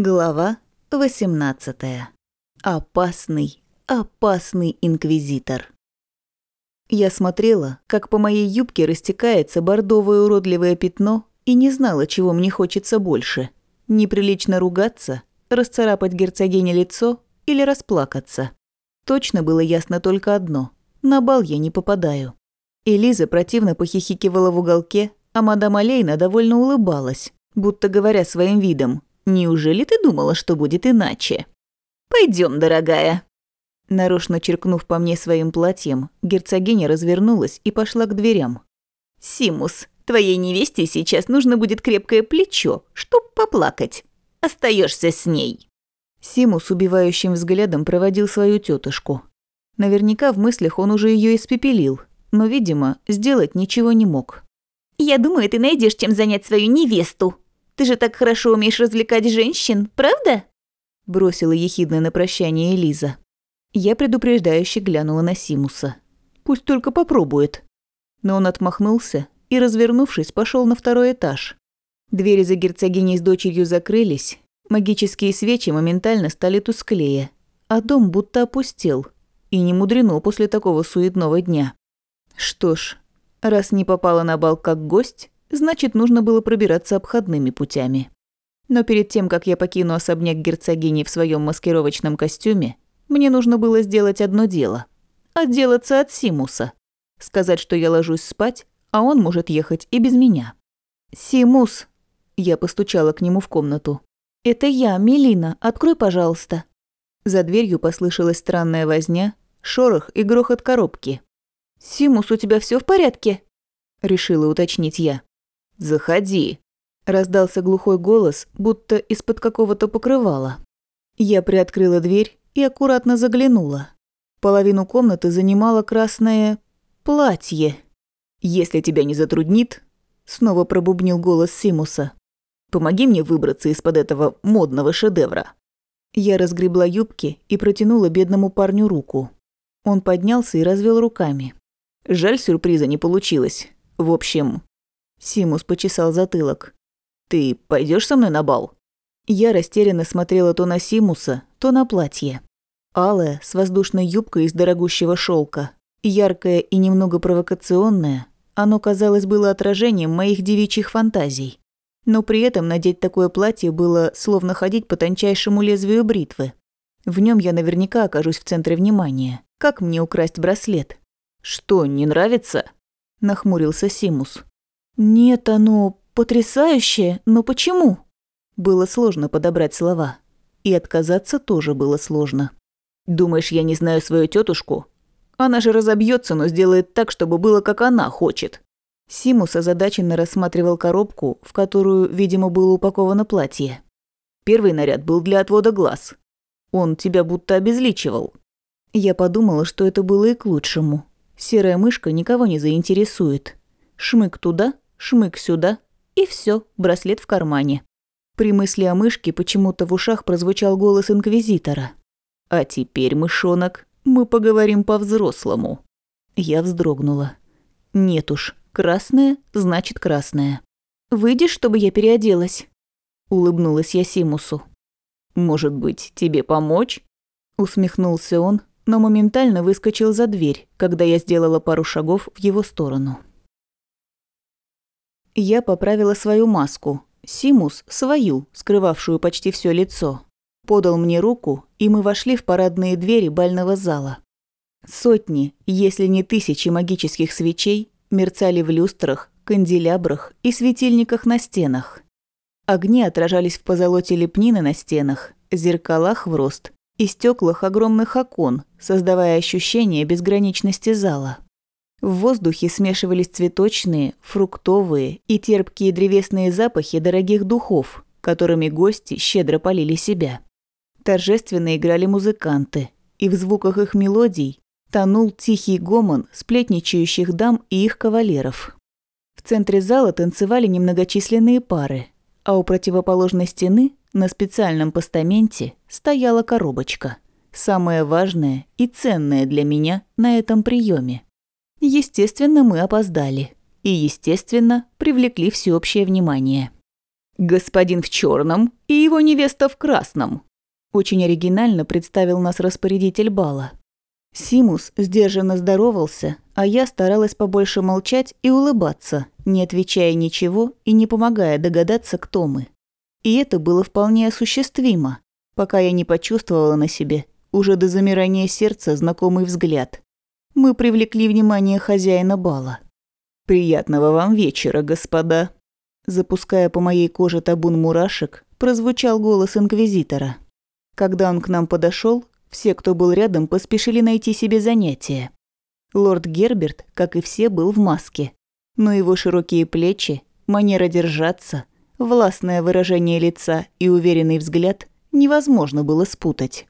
Глава 18. Опасный, опасный инквизитор. Я смотрела, как по моей юбке растекается бордовое уродливое пятно, и не знала, чего мне хочется больше. Неприлично ругаться, расцарапать герцогине лицо или расплакаться. Точно было ясно только одно – на бал я не попадаю. Элиза противно похихикивала в уголке, а мадам Алейна довольно улыбалась, будто говоря своим видом – Неужели ты думала, что будет иначе? Пойдем, дорогая. Нарочно черкнув по мне своим платьем, герцогиня развернулась и пошла к дверям. «Симус, твоей невесте сейчас нужно будет крепкое плечо, чтоб поплакать. Остаешься с ней». Симус убивающим взглядом проводил свою тетушку. Наверняка в мыслях он уже ее испепелил, но, видимо, сделать ничего не мог. «Я думаю, ты найдешь чем занять свою невесту», ты же так хорошо умеешь развлекать женщин, правда?» Бросила ехидно на прощание Элиза. Я предупреждающе глянула на Симуса. «Пусть только попробует». Но он отмахнулся и, развернувшись, пошел на второй этаж. Двери за герцогиней с дочерью закрылись, магические свечи моментально стали тусклее, а дом будто опустел. И не мудрено после такого суетного дня. Что ж, раз не попала на бал как гость, значит, нужно было пробираться обходными путями. Но перед тем, как я покину особняк герцогини в своем маскировочном костюме, мне нужно было сделать одно дело. Отделаться от Симуса. Сказать, что я ложусь спать, а он может ехать и без меня. «Симус!» Я постучала к нему в комнату. «Это я, Мелина. Открой, пожалуйста». За дверью послышалась странная возня, шорох и грохот коробки. «Симус, у тебя все в порядке?» Решила уточнить я. «Заходи», – раздался глухой голос, будто из-под какого-то покрывала. Я приоткрыла дверь и аккуратно заглянула. Половину комнаты занимало красное платье. «Если тебя не затруднит», – снова пробубнил голос Симуса, – «помоги мне выбраться из-под этого модного шедевра». Я разгребла юбки и протянула бедному парню руку. Он поднялся и развел руками. Жаль, сюрприза не получилось. В общем, Симус почесал затылок. «Ты пойдешь со мной на бал?» Я растерянно смотрела то на Симуса, то на платье. Алое, с воздушной юбкой из дорогущего шелка, яркое и немного провокационное, оно, казалось, было отражением моих девичьих фантазий. Но при этом надеть такое платье было словно ходить по тончайшему лезвию бритвы. В нем я наверняка окажусь в центре внимания. Как мне украсть браслет? «Что, не нравится?» – нахмурился Симус. «Нет, оно потрясающее, но почему?» Было сложно подобрать слова. И отказаться тоже было сложно. «Думаешь, я не знаю свою тетушку? Она же разобьется, но сделает так, чтобы было, как она хочет». Симус озадаченно рассматривал коробку, в которую, видимо, было упаковано платье. Первый наряд был для отвода глаз. Он тебя будто обезличивал. Я подумала, что это было и к лучшему. Серая мышка никого не заинтересует. Шмык туда, шмык сюда, и все, браслет в кармане. При мысли о мышке почему-то в ушах прозвучал голос инквизитора. «А теперь, мышонок, мы поговорим по-взрослому». Я вздрогнула. «Нет уж, красное значит красное». «Выйдешь, чтобы я переоделась?» Улыбнулась я Симусу. «Может быть, тебе помочь?» Усмехнулся он, но моментально выскочил за дверь, когда я сделала пару шагов в его сторону. Я поправила свою маску. Симус – свою, скрывавшую почти все лицо. Подал мне руку, и мы вошли в парадные двери бального зала. Сотни, если не тысячи магических свечей мерцали в люстрах, канделябрах и светильниках на стенах. Огни отражались в позолоте лепнины на стенах, зеркалах в рост и стеклах огромных окон, создавая ощущение безграничности зала. В воздухе смешивались цветочные, фруктовые и терпкие древесные запахи дорогих духов, которыми гости щедро полили себя. Торжественно играли музыканты, и в звуках их мелодий тонул тихий гомон сплетничающих дам и их кавалеров. В центре зала танцевали немногочисленные пары, а у противоположной стены на специальном постаменте стояла коробочка, самое важное и ценное для меня на этом приеме. Естественно, мы опоздали. И, естественно, привлекли всеобщее внимание. «Господин в черном и его невеста в красном», – очень оригинально представил нас распорядитель бала. Симус сдержанно здоровался, а я старалась побольше молчать и улыбаться, не отвечая ничего и не помогая догадаться, кто мы. И это было вполне осуществимо, пока я не почувствовала на себе уже до замирания сердца знакомый взгляд. Мы привлекли внимание хозяина бала. «Приятного вам вечера, господа!» Запуская по моей коже табун мурашек, прозвучал голос инквизитора. Когда он к нам подошел, все, кто был рядом, поспешили найти себе занятие. Лорд Герберт, как и все, был в маске. Но его широкие плечи, манера держаться, властное выражение лица и уверенный взгляд невозможно было спутать.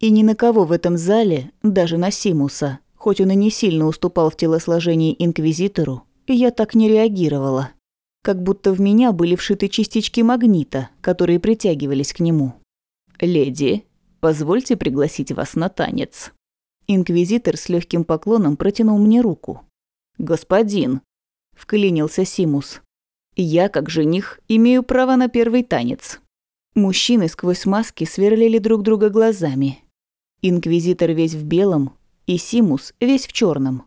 И ни на кого в этом зале, даже на Симуса, хоть он и не сильно уступал в телосложении инквизитору, я так не реагировала. Как будто в меня были вшиты частички магнита, которые притягивались к нему. «Леди, Позвольте пригласить вас на танец». Инквизитор с легким поклоном протянул мне руку. «Господин», – вклинился Симус, – «я, как жених, имею право на первый танец». Мужчины сквозь маски сверлили друг друга глазами. Инквизитор весь в белом, и Симус весь в черном.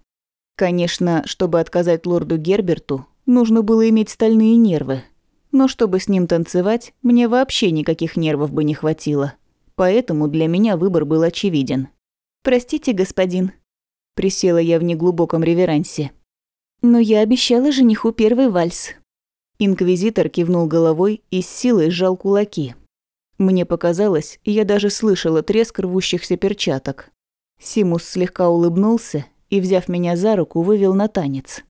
Конечно, чтобы отказать лорду Герберту, нужно было иметь стальные нервы. Но чтобы с ним танцевать, мне вообще никаких нервов бы не хватило поэтому для меня выбор был очевиден. «Простите, господин», – присела я в неглубоком реверансе. «Но я обещала жениху первый вальс». Инквизитор кивнул головой и с силой сжал кулаки. Мне показалось, я даже слышала треск рвущихся перчаток. Симус слегка улыбнулся и, взяв меня за руку, вывел на танец.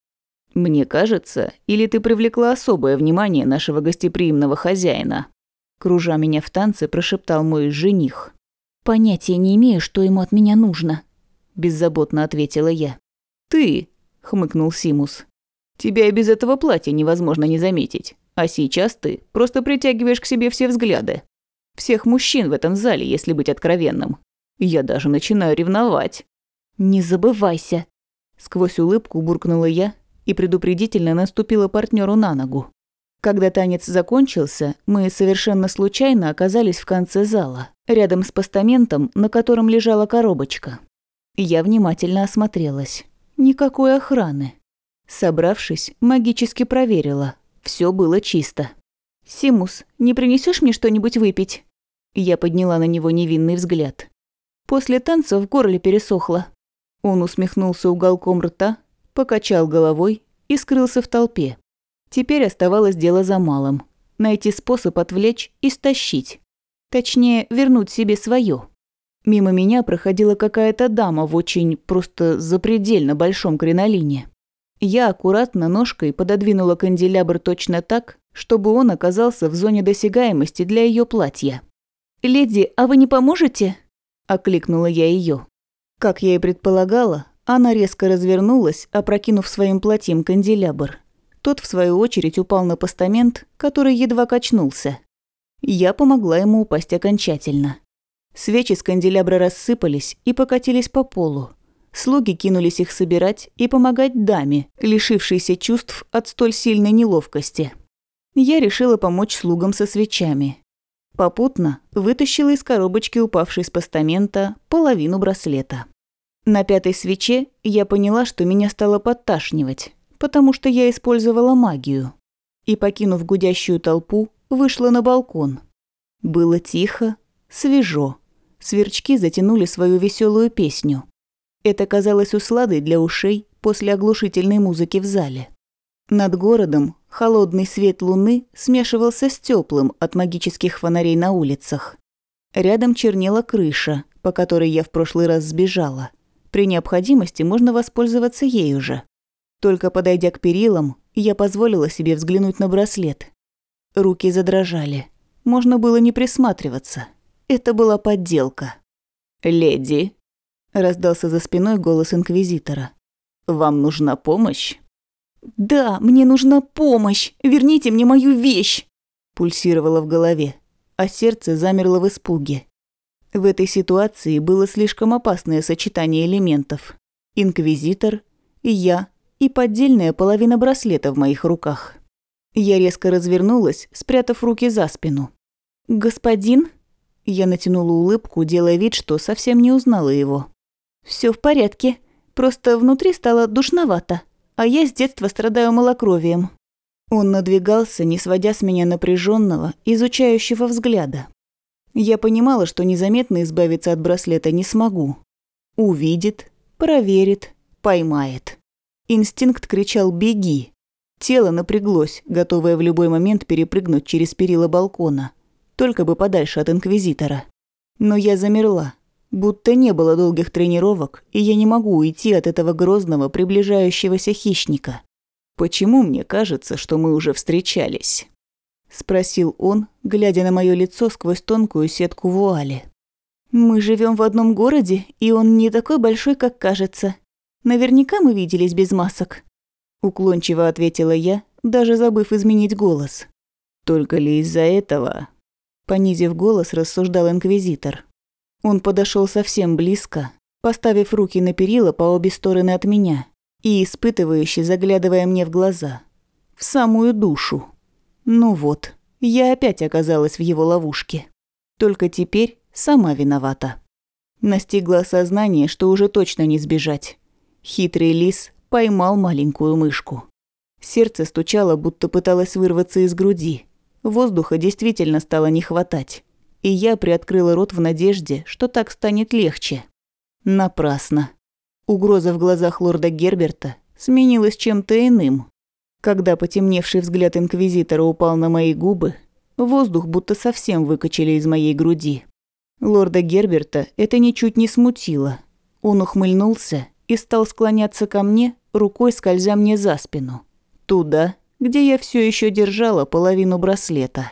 «Мне кажется, или ты привлекла особое внимание нашего гостеприимного хозяина?» Кружа меня в танце, прошептал мой жених. «Понятия не имею, что ему от меня нужно», – беззаботно ответила я. «Ты», – хмыкнул Симус. «Тебя и без этого платья невозможно не заметить. А сейчас ты просто притягиваешь к себе все взгляды. Всех мужчин в этом зале, если быть откровенным. Я даже начинаю ревновать». «Не забывайся», – сквозь улыбку буркнула я и предупредительно наступила партнеру на ногу. Когда танец закончился, мы совершенно случайно оказались в конце зала, рядом с постаментом, на котором лежала коробочка. Я внимательно осмотрелась. Никакой охраны. Собравшись, магически проверила. Все было чисто. «Симус, не принесешь мне что-нибудь выпить?» Я подняла на него невинный взгляд. После танца в горле пересохло. Он усмехнулся уголком рта, покачал головой и скрылся в толпе. Теперь оставалось дело за малым. Найти способ отвлечь и стащить. Точнее, вернуть себе свое. Мимо меня проходила какая-то дама в очень просто запредельно большом кринолине. Я аккуратно ножкой пододвинула канделябр точно так, чтобы он оказался в зоне досягаемости для ее платья. «Леди, а вы не поможете?» – окликнула я ее. Как я и предполагала, она резко развернулась, опрокинув своим платьем канделябр. Тот, в свою очередь, упал на постамент, который едва качнулся. Я помогла ему упасть окончательно. Свечи с канделябра рассыпались и покатились по полу. Слуги кинулись их собирать и помогать даме, лишившейся чувств от столь сильной неловкости. Я решила помочь слугам со свечами. Попутно вытащила из коробочки, упавшей с постамента, половину браслета. На пятой свече я поняла, что меня стало подташнивать потому что я использовала магию. И, покинув гудящую толпу, вышла на балкон. Было тихо, свежо. Сверчки затянули свою веселую песню. Это казалось усладой для ушей после оглушительной музыки в зале. Над городом холодный свет луны смешивался с теплым от магических фонарей на улицах. Рядом чернела крыша, по которой я в прошлый раз сбежала. При необходимости можно воспользоваться ею же. Только подойдя к перилам, я позволила себе взглянуть на браслет. Руки задрожали. Можно было не присматриваться. Это была подделка. «Леди», – раздался за спиной голос инквизитора. «Вам нужна помощь?» «Да, мне нужна помощь! Верните мне мою вещь!» Пульсировало в голове, а сердце замерло в испуге. В этой ситуации было слишком опасное сочетание элементов. Инквизитор и я и поддельная половина браслета в моих руках. Я резко развернулась, спрятав руки за спину. «Господин?» Я натянула улыбку, делая вид, что совсем не узнала его. Все в порядке, просто внутри стало душновато, а я с детства страдаю малокровием». Он надвигался, не сводя с меня напряженного, изучающего взгляда. Я понимала, что незаметно избавиться от браслета не смогу. Увидит, проверит, поймает. Инстинкт кричал «беги». Тело напряглось, готовое в любой момент перепрыгнуть через перила балкона только бы подальше от Инквизитора. Но я замерла, будто не было долгих тренировок, и я не могу уйти от этого грозного приближающегося хищника. «Почему мне кажется, что мы уже встречались?» – спросил он, глядя на мое лицо сквозь тонкую сетку вуали. «Мы живем в одном городе, и он не такой большой, как кажется. Наверняка мы виделись без масок», – уклончиво ответила я, даже забыв изменить голос. «Только ли из-за этого понизив голос, рассуждал инквизитор. Он подошел совсем близко, поставив руки на перила по обе стороны от меня и испытывающе заглядывая мне в глаза. В самую душу. Ну вот, я опять оказалась в его ловушке. Только теперь сама виновата. Настигло осознание, что уже точно не сбежать. Хитрый лис поймал маленькую мышку. Сердце стучало, будто пыталось вырваться из груди. Воздуха действительно стало не хватать, и я приоткрыла рот в надежде, что так станет легче. Напрасно. Угроза в глазах лорда Герберта сменилась чем-то иным. Когда потемневший взгляд инквизитора упал на мои губы, воздух будто совсем выкачали из моей груди. Лорда Герберта это ничуть не смутило. Он ухмыльнулся и стал склоняться ко мне, рукой скользя мне за спину. Туда, где я все еще держала половину браслета.